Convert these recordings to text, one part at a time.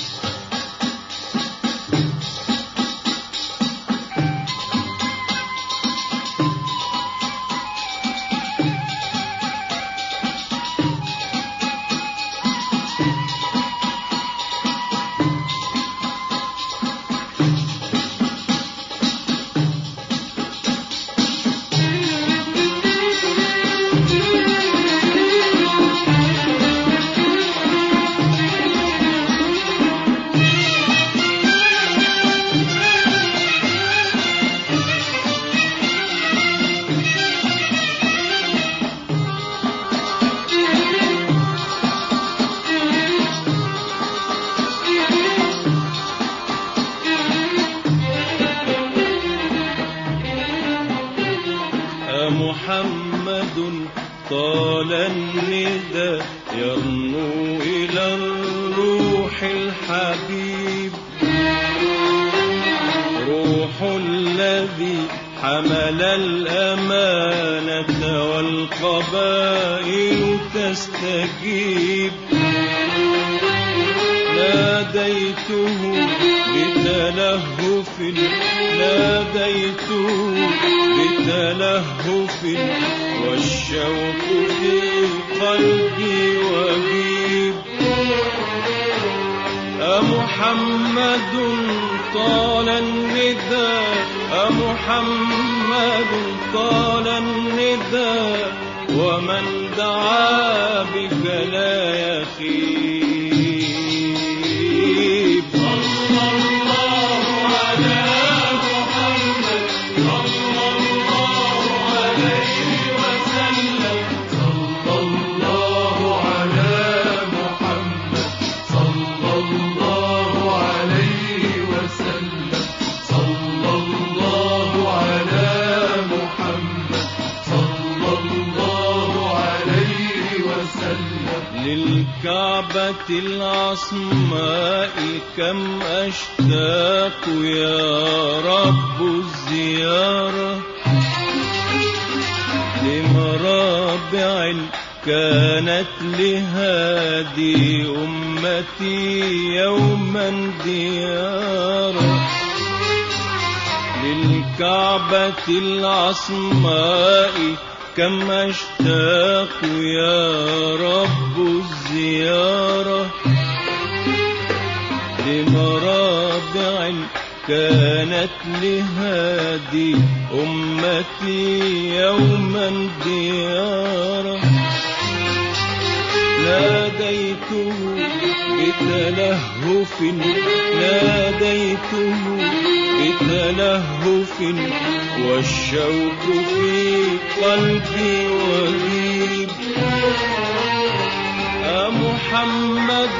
طال الندى يرنو إلى الروح الحبيب. روح الذي حمل الأمانة والقبائل تستجيب. ناديته بتلهف ناديته بتلهف والشوق في قلبي وجيب أمحمد طال الندى أمحمد طال الندى. ومن دعا بك لا يخيب. للكعبة العصماء كم أشتاق يا رب الزيارة لمرابع كانت لهادي أمتي يوما ديارا للكعبة العصماء كم أشتاق يا رب الزيارة لمرابع كانت لهادي أمتي يوما ديارا ناديته بتلهف ناديته بتلهف والشوق في قلبي وجيب أمحمد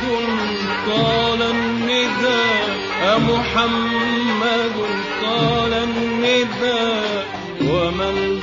طال الندى أمحمد طال الندى ومن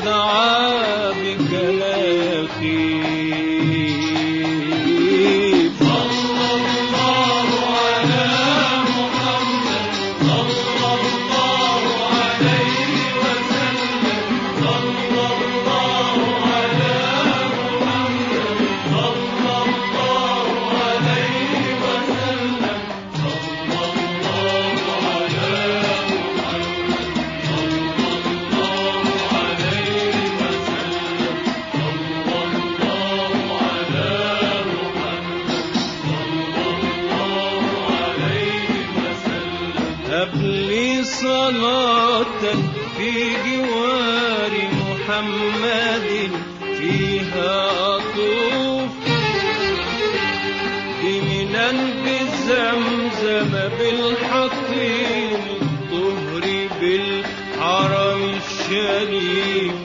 هب صلاة في جوار محمد فيها أطوف. بمنا بزمزم بالحطيم الطهر بالحرم الشريف.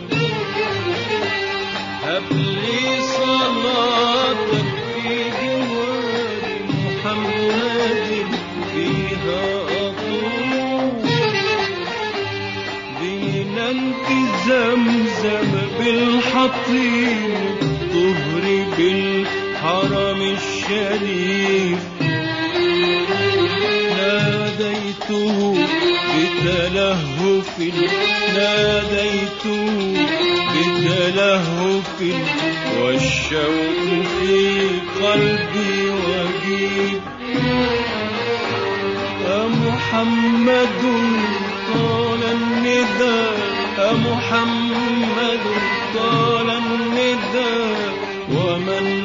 زمزم بالحطيم الطهر بالحرم الشريف. ناديته بتلهف ناديته بتلهف والشوق في قلبي وجيب. محمد طال النداء محمد طال النداء ومن